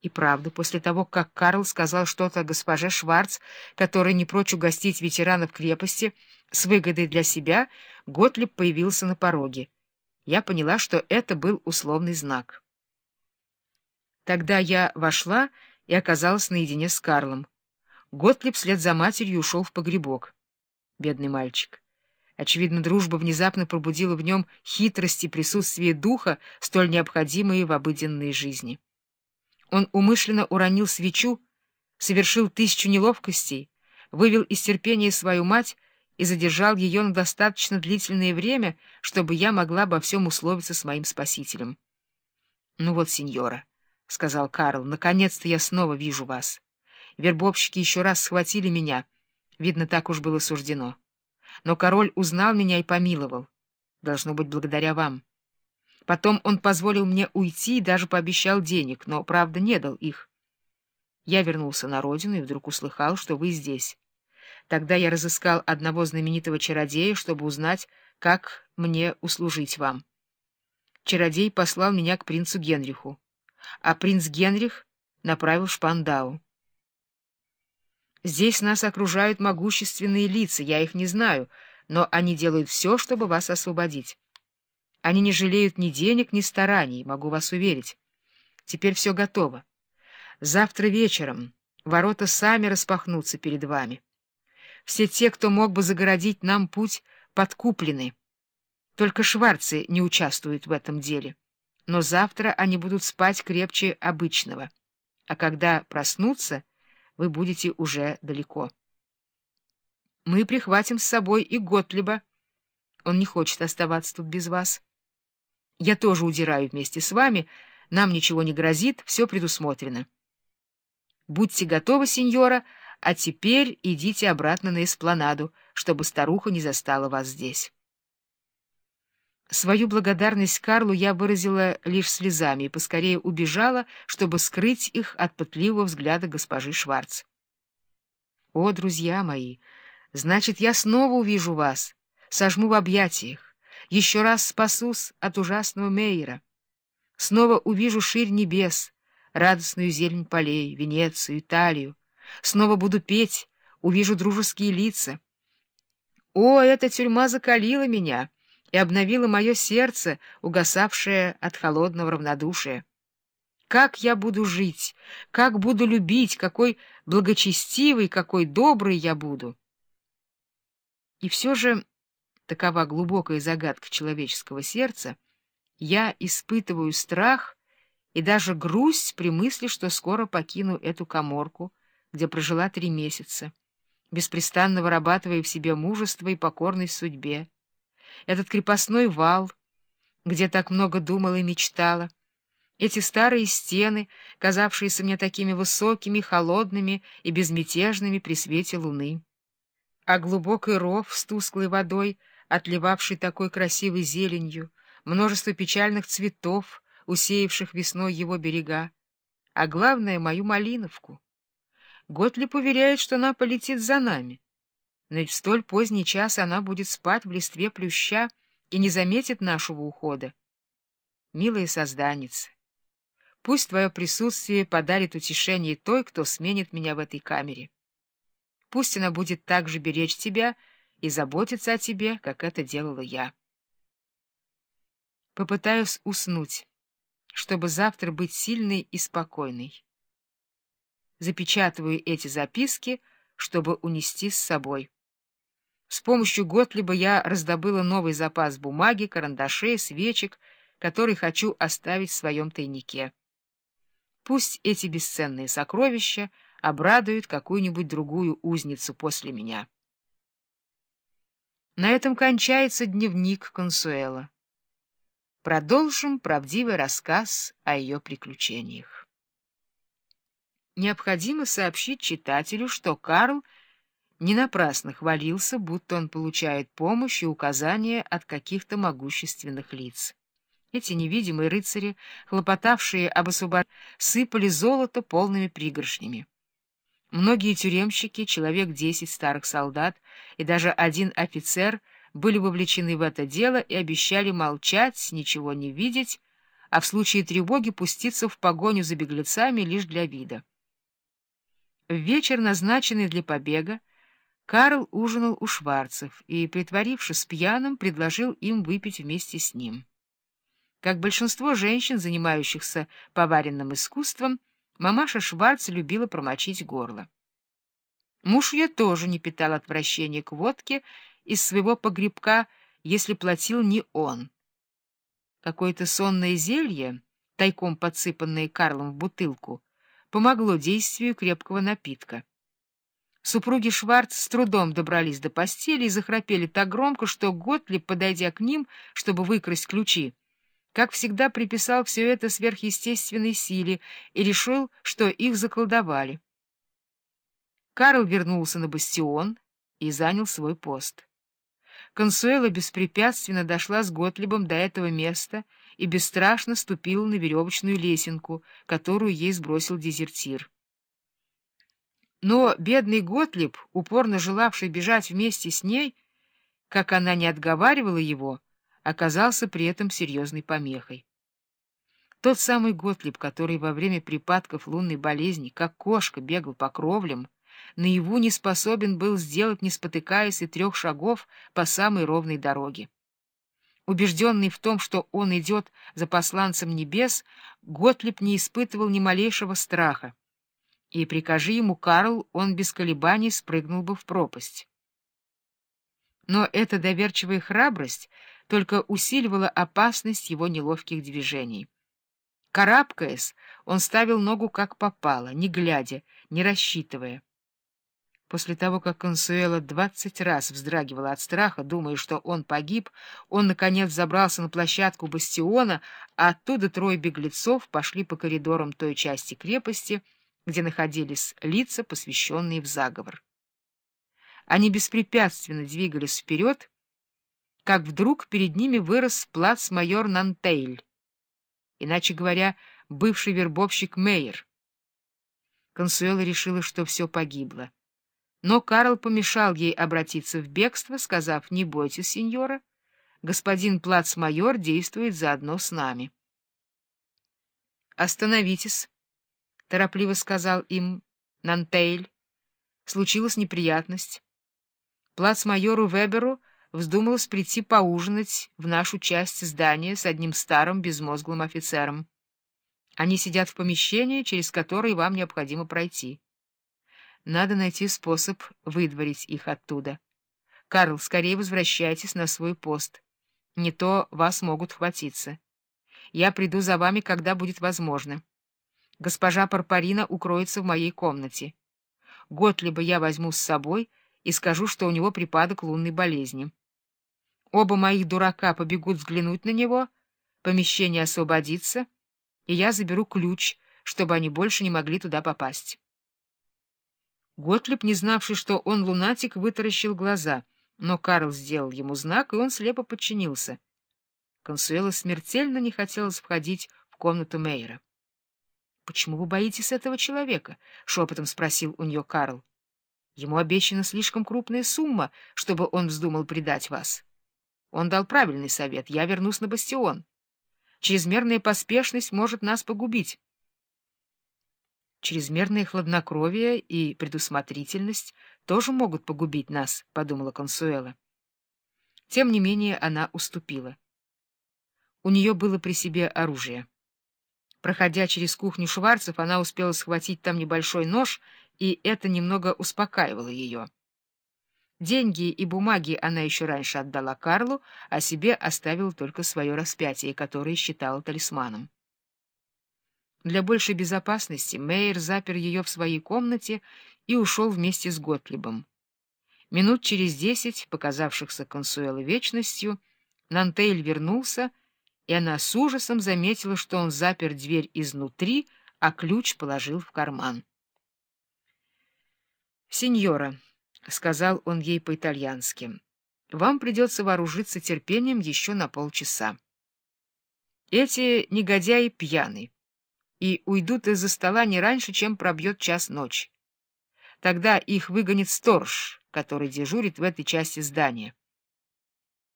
И правда, после того, как Карл сказал что-то госпоже Шварц, который не прочь угостить ветеранов крепости с выгодой для себя, Готлиб появился на пороге. Я поняла, что это был условный знак. Тогда я вошла и оказалась наедине с Карлом. Готлиб вслед за матерью ушел в погребок. Бедный мальчик. Очевидно, дружба внезапно пробудила в нем хитрость и присутствие духа, столь необходимые в обыденной жизни. Он умышленно уронил свечу, совершил тысячу неловкостей, вывел из терпения свою мать и задержал ее на достаточно длительное время, чтобы я могла обо всем условиться с моим спасителем. — Ну вот, сеньора, — сказал Карл, — наконец-то я снова вижу вас. Вербовщики еще раз схватили меня. Видно, так уж было суждено. Но король узнал меня и помиловал. Должно быть, благодаря вам. Потом он позволил мне уйти и даже пообещал денег, но, правда, не дал их. Я вернулся на родину и вдруг услыхал, что вы здесь. Тогда я разыскал одного знаменитого чародея, чтобы узнать, как мне услужить вам. Чародей послал меня к принцу Генриху, а принц Генрих направил Шпандау. Здесь нас окружают могущественные лица, я их не знаю, но они делают все, чтобы вас освободить. Они не жалеют ни денег, ни стараний, могу вас уверить. Теперь все готово. Завтра вечером ворота сами распахнутся перед вами. Все те, кто мог бы загородить нам путь, подкуплены. Только шварцы не участвуют в этом деле. Но завтра они будут спать крепче обычного. А когда проснутся, вы будете уже далеко. Мы прихватим с собой и Готлиба. Он не хочет оставаться тут без вас. Я тоже удираю вместе с вами. Нам ничего не грозит, все предусмотрено. Будьте готовы, сеньора, а теперь идите обратно на эспланаду, чтобы старуха не застала вас здесь. Свою благодарность Карлу я выразила лишь слезами и поскорее убежала, чтобы скрыть их от пытливого взгляда госпожи Шварц. О, друзья мои, значит, я снова увижу вас, сожму в объятиях еще раз спасусь от ужасного Мейера. Снова увижу ширь небес, радостную зелень полей, Венецию, Италию. Снова буду петь, увижу дружеские лица. О, эта тюрьма закалила меня и обновила мое сердце, угасавшее от холодного равнодушия. Как я буду жить, как буду любить, какой благочестивый, какой добрый я буду. И все же такова глубокая загадка человеческого сердца, я испытываю страх и даже грусть при мысли, что скоро покину эту коморку, где прожила три месяца, беспрестанно вырабатывая в себе мужество и покорность судьбе. Этот крепостной вал, где так много думала и мечтала, эти старые стены, казавшиеся мне такими высокими, холодными и безмятежными при свете луны, а глубокий ров с тусклой водой — отливавший такой красивой зеленью, множество печальных цветов, усеявших весной его берега, а главное — мою малиновку. Готлип уверяет, что она полетит за нами. Но ведь в столь поздний час она будет спать в листве плюща и не заметит нашего ухода. Милая созданица, пусть твое присутствие подарит утешение той, кто сменит меня в этой камере. Пусть она будет так же беречь тебя, и заботиться о тебе, как это делала я. Попытаюсь уснуть, чтобы завтра быть сильной и спокойной. Запечатываю эти записки, чтобы унести с собой. С помощью Готлиба я раздобыла новый запас бумаги, карандашей, свечек, который хочу оставить в своем тайнике. Пусть эти бесценные сокровища обрадуют какую-нибудь другую узницу после меня. На этом кончается дневник Консуэла. Продолжим правдивый рассказ о ее приключениях. Необходимо сообщить читателю, что Карл не напрасно хвалился, будто он получает помощь и указания от каких-то могущественных лиц. Эти невидимые рыцари, хлопотавшие об освобождении, сыпали золото полными пригоршнями. Многие тюремщики, человек десять старых солдат и даже один офицер были вовлечены в это дело и обещали молчать, ничего не видеть, а в случае тревоги пуститься в погоню за беглецами лишь для вида. В вечер, назначенный для побега, Карл ужинал у Шварцев и, притворившись пьяным, предложил им выпить вместе с ним. Как большинство женщин, занимающихся поваренным искусством, мамаша Шварц любила промочить горло. Муж ее тоже не питал отвращения к водке из своего погребка, если платил не он. Какое-то сонное зелье, тайком подсыпанное Карлом в бутылку, помогло действию крепкого напитка. Супруги Шварц с трудом добрались до постели и захрапели так громко, что Готлиб, подойдя к ним, чтобы выкрасть ключи, как всегда приписал все это сверхъестественной силе и решил, что их заколдовали. Карл вернулся на бастион и занял свой пост. Консуэла беспрепятственно дошла с Готлибом до этого места и бесстрашно ступила на веревочную лесенку, которую ей сбросил дезертир. Но бедный Готлиб, упорно желавший бежать вместе с ней, как она не отговаривала его, оказался при этом серьезной помехой. Тот самый Готлиб, который во время припадков лунной болезни, как кошка, бегал по кровлям, наяву не способен был сделать, не спотыкаясь, и трех шагов по самой ровной дороге. Убежденный в том, что он идет за посланцем небес, Готлиб не испытывал ни малейшего страха, и, прикажи ему Карл, он без колебаний спрыгнул бы в пропасть. Но эта доверчивая храбрость только усиливала опасность его неловких движений. Карабкаясь, он ставил ногу как попало, не глядя, не рассчитывая. После того, как Консуэла двадцать раз вздрагивала от страха, думая, что он погиб, он, наконец, забрался на площадку бастиона, а оттуда трое беглецов пошли по коридорам той части крепости, где находились лица, посвященные в заговор. Они беспрепятственно двигались вперед, как вдруг перед ними вырос плацмайор Нантейль, иначе говоря, бывший вербовщик Мейер. Консуэла решила, что все погибло. Но Карл помешал ей обратиться в бегство, сказав, «Не бойтесь, сеньора, господин плацмайор действует заодно с нами». «Остановитесь», — торопливо сказал им Нантейль. Случилась неприятность. Плацмайору Веберу вздумалось прийти поужинать в нашу часть здания с одним старым безмозглым офицером. Они сидят в помещении, через которое вам необходимо пройти. Надо найти способ выдворить их оттуда. Карл, скорее возвращайтесь на свой пост. Не то вас могут хватиться. Я приду за вами, когда будет возможно. Госпожа Парпарина укроется в моей комнате. Год либо я возьму с собой и скажу, что у него припадок лунной болезни. Оба моих дурака побегут взглянуть на него, помещение освободится, и я заберу ключ, чтобы они больше не могли туда попасть. Готлиб, не знавший, что он лунатик, вытаращил глаза, но Карл сделал ему знак, и он слепо подчинился. Консуэла смертельно не хотелось входить в комнату Мейера. — Почему вы боитесь этого человека? — шепотом спросил у нее Карл. — Ему обещана слишком крупная сумма, чтобы он вздумал предать вас. Он дал правильный совет. Я вернусь на бастион. Чрезмерная поспешность может нас погубить. Чрезмерное хладнокровие и предусмотрительность тоже могут погубить нас, — подумала Консуэла. Тем не менее она уступила. У нее было при себе оружие. Проходя через кухню Шварцев, она успела схватить там небольшой нож, и это немного успокаивало ее. Деньги и бумаги она еще раньше отдала Карлу, а себе оставила только свое распятие, которое считала талисманом. Для большей безопасности Мейер запер ее в своей комнате и ушел вместе с Готлибом. Минут через десять, показавшихся Консуэло вечностью, Нантейль вернулся, и она с ужасом заметила, что он запер дверь изнутри, а ключ положил в карман. «Сеньора», — сказал он ей по-итальянски, — «вам придется вооружиться терпением еще на полчаса. Эти негодяи пьяны» и уйдут из-за стола не раньше, чем пробьет час ночи. Тогда их выгонит сторож, который дежурит в этой части здания.